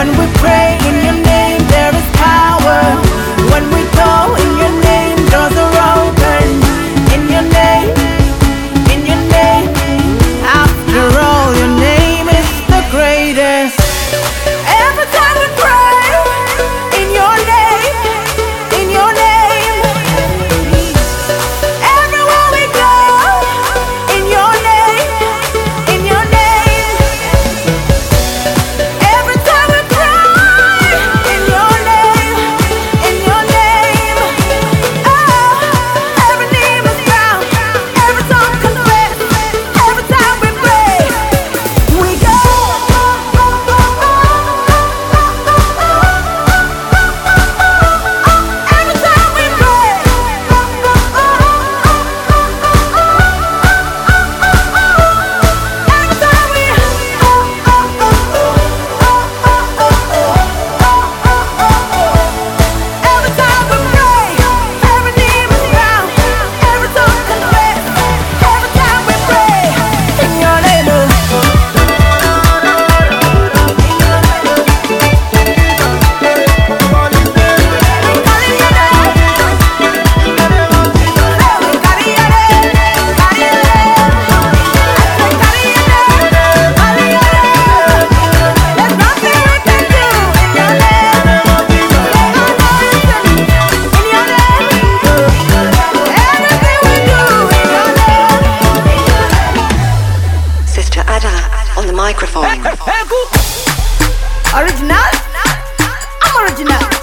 when we Original? I'm original.